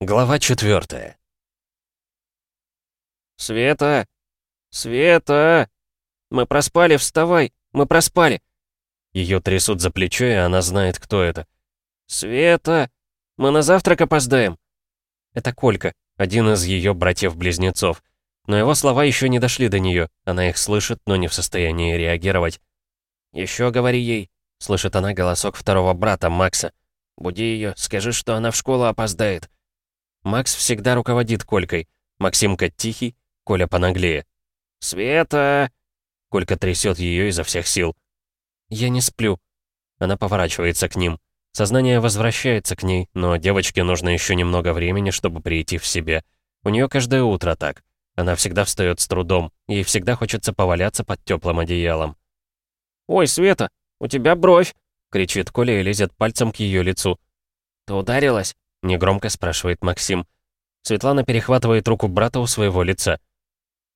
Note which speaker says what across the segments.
Speaker 1: Глава четвертая.
Speaker 2: «Света! Света! Мы проспали, вставай! Мы проспали!»
Speaker 1: Ее трясут за плечо, и она знает, кто это.
Speaker 2: «Света! Мы на завтрак опоздаем!»
Speaker 1: Это Колька, один из ее братьев-близнецов. Но его слова еще не дошли до нее. Она их слышит, но не в состоянии реагировать.
Speaker 2: «Еще говори ей!» — слышит она голосок второго брата, Макса. «Буди ее, скажи, что она в школу опоздает!»
Speaker 1: Макс всегда руководит Колькой. Максимка тихий, Коля понаглее.
Speaker 2: «Света!»
Speaker 1: Колька трясет ее изо всех сил. «Я не сплю». Она поворачивается к ним. Сознание возвращается к ней, но девочке нужно еще немного времени, чтобы прийти в себя. У нее каждое утро так. Она всегда встает с трудом, ей всегда хочется поваляться под теплым одеялом.
Speaker 2: «Ой, Света, у тебя бровь!»
Speaker 1: — кричит Коля и лезет пальцем к ее лицу.
Speaker 2: «Ты ударилась?»
Speaker 1: — негромко спрашивает Максим. Светлана перехватывает руку брата у своего лица.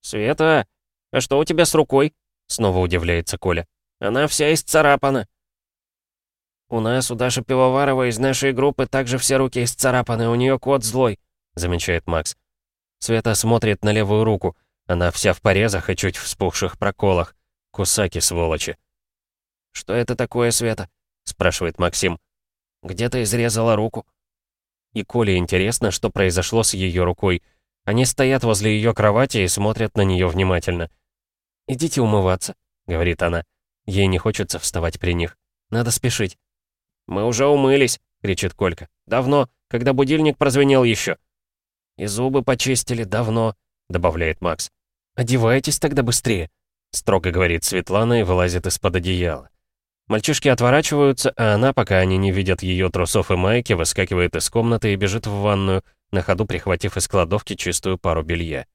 Speaker 2: «Света, а что у тебя с рукой?»
Speaker 1: — снова удивляется Коля.
Speaker 2: «Она вся исцарапана». «У нас, у Даши Пивоварова из нашей группы также все руки исцарапаны, у нее кот злой», — замечает Макс.
Speaker 1: Света смотрит на левую руку. Она вся в порезах и чуть вспухших проколах. Кусаки, сволочи.
Speaker 2: «Что это такое, Света?» — спрашивает Максим. «Где ты изрезала руку?»
Speaker 1: И Коле интересно, что произошло с ее рукой. Они стоят возле ее кровати и смотрят на нее внимательно. «Идите умываться», — говорит она. Ей не хочется вставать при них. Надо спешить.
Speaker 2: «Мы уже умылись», — кричит Колька. «Давно, когда будильник прозвенел еще». «И зубы почистили давно», — добавляет Макс.
Speaker 1: «Одевайтесь тогда быстрее», — строго говорит Светлана и вылазит из-под одеяла. Мальчишки отворачиваются, а она, пока они не видят ее трусов и майки, выскакивает из комнаты и бежит в ванную, на ходу прихватив из кладовки чистую пару белья.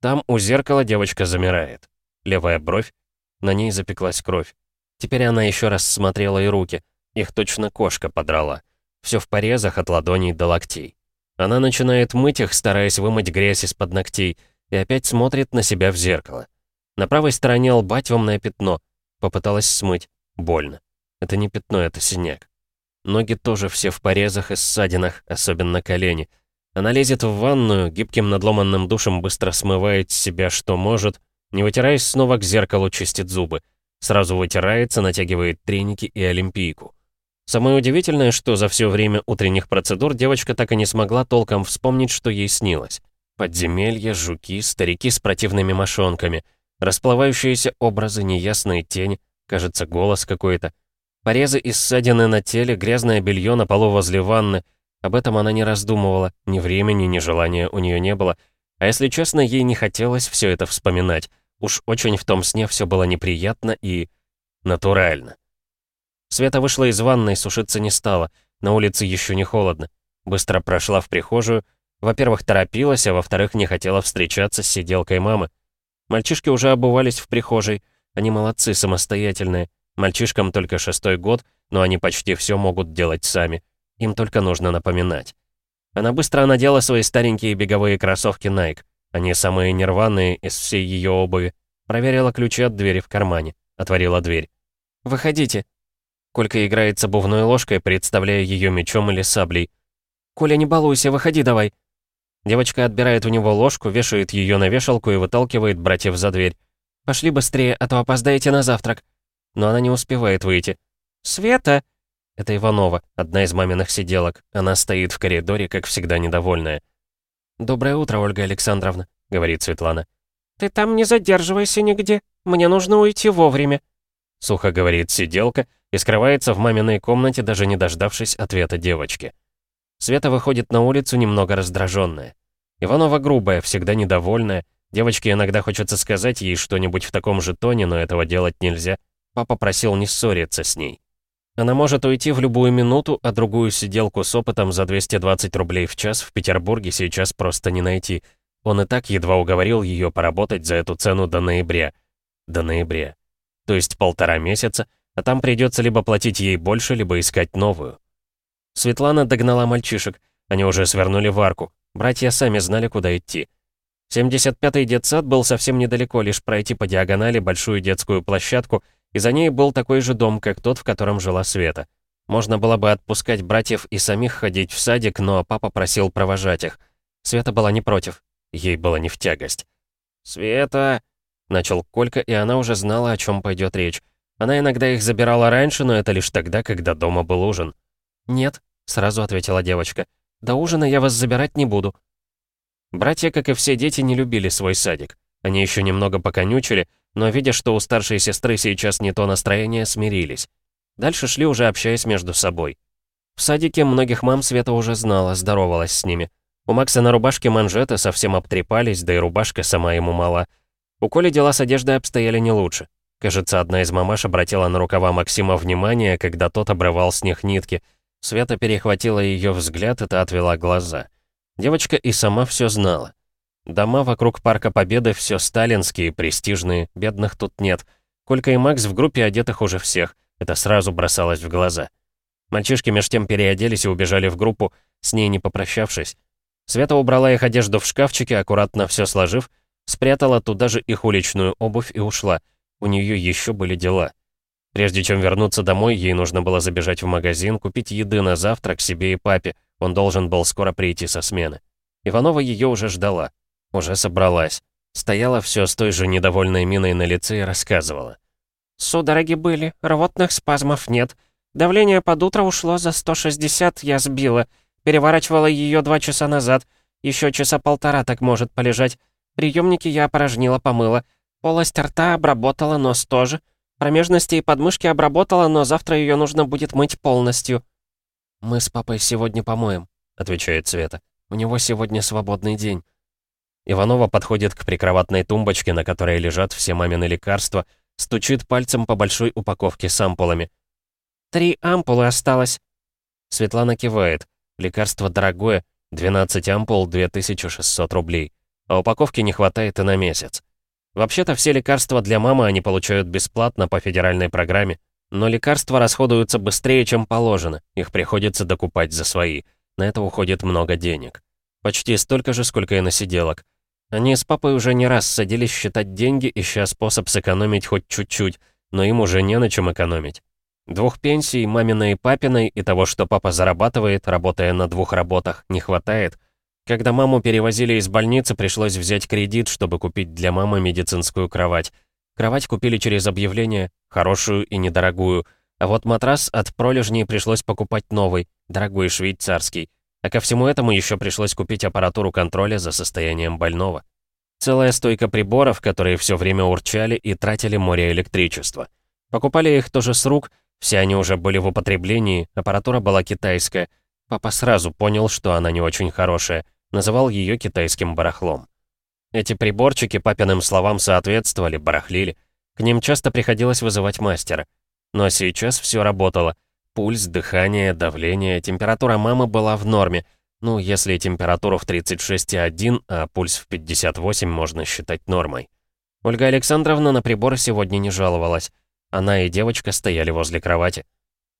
Speaker 1: Там у зеркала девочка замирает. Левая бровь, на ней запеклась кровь. Теперь она еще раз смотрела и руки. Их точно кошка подрала. Все в порезах от ладоней до локтей. Она начинает мыть их, стараясь вымыть грязь из-под ногтей, и опять смотрит на себя в зеркало. На правой стороне лба темное пятно. Попыталась смыть. Больно. Это не пятно, это синяк. Ноги тоже все в порезах и ссадинах, особенно колени. Она лезет в ванную, гибким надломанным душем быстро смывает с себя что может, не вытираясь снова к зеркалу чистит зубы. Сразу вытирается, натягивает треники и олимпийку. Самое удивительное, что за все время утренних процедур девочка так и не смогла толком вспомнить, что ей снилось. Подземелья, жуки, старики с противными мошонками, расплывающиеся образы, неясные тени, Кажется, голос какой-то. Порезы и ссадины на теле, грязное белье на полу возле ванны. Об этом она не раздумывала. Ни времени, ни желания у нее не было. А если честно, ей не хотелось все это вспоминать. Уж очень в том сне все было неприятно и... натурально. Света вышла из ванной, сушиться не стала. На улице еще не холодно. Быстро прошла в прихожую. Во-первых, торопилась, а во-вторых, не хотела встречаться с сиделкой мамы. Мальчишки уже обувались в прихожей. Они молодцы, самостоятельные. Мальчишкам только шестой год, но они почти все могут делать сами. Им только нужно напоминать. Она быстро надела свои старенькие беговые кроссовки Nike. Они самые нерваные из всей ее обуви. Проверила ключи от двери в кармане. Отворила дверь. «Выходите». Колька играет с обувной ложкой, представляя ее мечом или саблей. «Коля, не балуйся, выходи давай». Девочка отбирает у него ложку, вешает ее на вешалку и выталкивает братьев за дверь. Пошли быстрее, а то опоздаете на завтрак». Но она не успевает выйти. «Света!» Это Иванова, одна из маминых сиделок. Она стоит в коридоре, как всегда, недовольная. «Доброе утро, Ольга Александровна», — говорит Светлана.
Speaker 3: «Ты там не задерживайся нигде. Мне нужно уйти вовремя», —
Speaker 1: сухо говорит сиделка и скрывается в маминой комнате, даже не дождавшись ответа девочки. Света выходит на улицу немного раздраженная. Иванова грубая, всегда недовольная, Девочке иногда хочется сказать ей что-нибудь в таком же тоне, но этого делать нельзя. Папа просил не ссориться с ней. Она может уйти в любую минуту, а другую сиделку с опытом за 220 рублей в час в Петербурге сейчас просто не найти. Он и так едва уговорил ее поработать за эту цену до ноября. До ноября. То есть полтора месяца, а там придется либо платить ей больше, либо искать новую. Светлана догнала мальчишек. Они уже свернули в арку. Братья сами знали, куда идти. 75-й детсад был совсем недалеко, лишь пройти по диагонали большую детскую площадку, и за ней был такой же дом, как тот, в котором жила Света. Можно было бы отпускать братьев и самих ходить в садик, но папа просил провожать их. Света была не против. Ей было не в тягость.
Speaker 2: «Света...» — начал Колька, и она уже знала, о чем пойдет речь. Она иногда их забирала раньше, но это лишь тогда, когда дома был ужин.
Speaker 1: «Нет», — сразу ответила девочка. «До ужина я вас забирать не буду». Братья, как и все дети, не любили свой садик. Они еще немного поконючили, но, видя, что у старшей сестры сейчас не то настроение, смирились. Дальше шли уже общаясь между собой. В садике многих мам Света уже знала, здоровалась с ними. У Макса на рубашке манжеты совсем обтрепались, да и рубашка сама ему мала. У Коли дела с одеждой обстояли не лучше. Кажется, одна из мамаш обратила на рукава Максима внимание, когда тот обрывал с них нитки. Света перехватила ее взгляд, и отвела глаза. Девочка и сама все знала. Дома вокруг Парка Победы все сталинские, престижные, бедных тут нет. Колька и Макс в группе одетых уже всех. Это сразу бросалось в глаза. Мальчишки меж тем переоделись и убежали в группу, с ней не попрощавшись. Света убрала их одежду в шкафчике, аккуратно все сложив, спрятала туда же их уличную обувь и ушла. У нее еще были дела. Прежде чем вернуться домой, ей нужно было забежать в магазин, купить еды на завтрак себе и папе. Он должен был скоро прийти со смены. Иванова ее уже ждала. Уже собралась. Стояла все с той же недовольной миной на лице и рассказывала.
Speaker 3: «Судороги были, рвотных спазмов нет. Давление под утро ушло за 160, я сбила. Переворачивала ее два часа назад. Еще часа полтора так может полежать. Приемники я опорожнила, помыла. Полость рта обработала, нос тоже. Промежности и подмышки обработала, но завтра ее нужно будет мыть полностью».
Speaker 1: «Мы с папой сегодня помоем», — отвечает Света. «У него сегодня свободный день». Иванова подходит к прикроватной тумбочке, на которой лежат все мамины лекарства, стучит пальцем по большой упаковке с ампулами.
Speaker 3: «Три ампулы осталось».
Speaker 1: Светлана кивает. Лекарство дорогое, 12 ампул, 2600 рублей. А упаковки не хватает и на месяц. Вообще-то все лекарства для мамы они получают бесплатно по федеральной программе, но лекарства расходуются быстрее, чем положено, их приходится докупать за свои. На это уходит много денег. Почти столько же, сколько и на сиделок. Они с папой уже не раз садились считать деньги, ища способ сэкономить хоть чуть-чуть, но им уже не на чем экономить. Двух пенсий, маминой и папиной, и того, что папа зарабатывает, работая на двух работах, не хватает. Когда маму перевозили из больницы, пришлось взять кредит, чтобы купить для мамы медицинскую кровать. Кровать купили через объявление, хорошую и недорогую. А вот матрас от пролежней пришлось покупать новый, дорогой швейцарский. А ко всему этому еще пришлось купить аппаратуру контроля за состоянием больного. Целая стойка приборов, которые все время урчали и тратили море электричества. Покупали их тоже с рук, все они уже были в употреблении, аппаратура была китайская. Папа сразу понял, что она не очень хорошая, называл ее китайским барахлом. Эти приборчики папиным словам соответствовали, барахлили. К ним часто приходилось вызывать мастера. Но сейчас все работало — Пульс, дыхание, давление, температура мамы была в норме. Ну, если температуру в 36,1, а пульс в 58 можно считать нормой. Ольга Александровна на приборы сегодня не жаловалась. Она и девочка стояли возле кровати.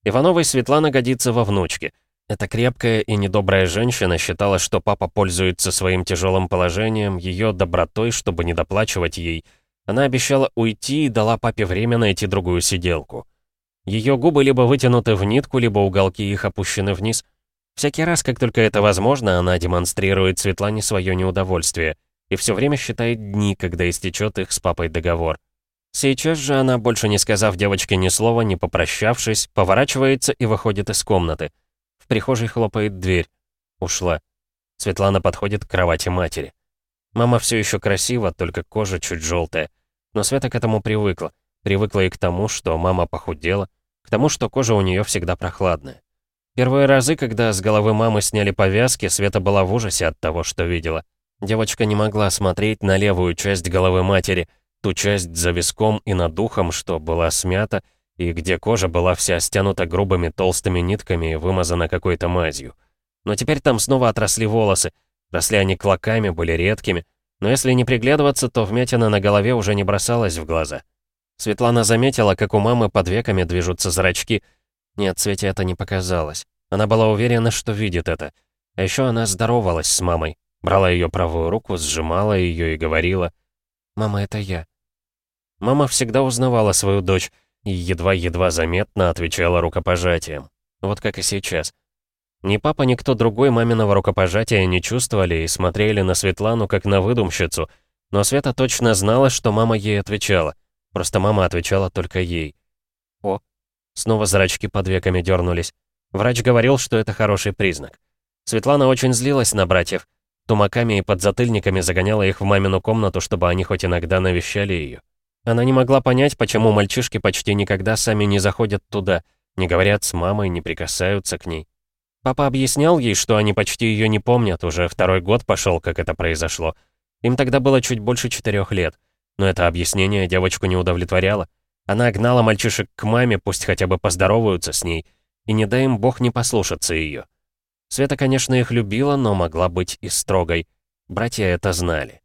Speaker 1: Ивановой Светлана годится во внучке. Эта крепкая и недобрая женщина считала, что папа пользуется своим тяжелым положением, ее добротой, чтобы не доплачивать ей. Она обещала уйти и дала папе время найти другую сиделку. Ее губы либо вытянуты в нитку, либо уголки их опущены вниз. Всякий раз, как только это возможно, она демонстрирует Светлане свое неудовольствие и все время считает дни, когда истечет их с папой договор. Сейчас же она, больше не сказав девочке ни слова, не попрощавшись, поворачивается и выходит из комнаты. В прихожей хлопает дверь. Ушла. Светлана подходит к кровати матери. Мама все еще красива, только кожа чуть желтая. Но Света к этому привыкла. Привыкла и к тому, что мама похудела, к тому, что кожа у нее всегда прохладная. Первые разы, когда с головы мамы сняли повязки, Света была в ужасе от того, что видела. Девочка не могла смотреть на левую часть головы матери, ту часть за виском и над духом, что была смята, и где кожа была вся стянута грубыми толстыми нитками и вымазана какой-то мазью. Но теперь там снова отросли волосы, росли они клоками, были редкими, но если не приглядываться, то вмятина на голове уже не бросалась в глаза. Светлана заметила, как у мамы под веками движутся зрачки. Нет, Свете это не показалось. Она была уверена, что видит это. А еще она здоровалась с мамой. Брала ее правую руку, сжимала ее и говорила. «Мама, это я». Мама всегда узнавала свою дочь и едва-едва заметно отвечала рукопожатием. Вот как и сейчас. Ни папа, ни кто другой маминого рукопожатия не чувствовали и смотрели на Светлану как на выдумщицу, но Света точно знала, что мама ей отвечала. Просто мама отвечала только ей. О, снова зрачки под веками дернулись. Врач говорил, что это хороший признак. Светлана очень злилась на братьев. Тумаками и подзатыльниками загоняла их в мамину комнату, чтобы они хоть иногда навещали ее. Она не могла понять, почему мальчишки почти никогда сами не заходят туда, не говорят с мамой, не прикасаются к ней. Папа объяснял ей, что они почти ее не помнят, уже второй год пошел, как это произошло. Им тогда было чуть больше четырех лет. Но это объяснение девочку не удовлетворяло. Она гнала мальчишек к маме, пусть хотя бы поздороваются с ней, и не дай им бог не послушаться ее. Света, конечно, их любила, но могла быть и строгой. Братья это знали.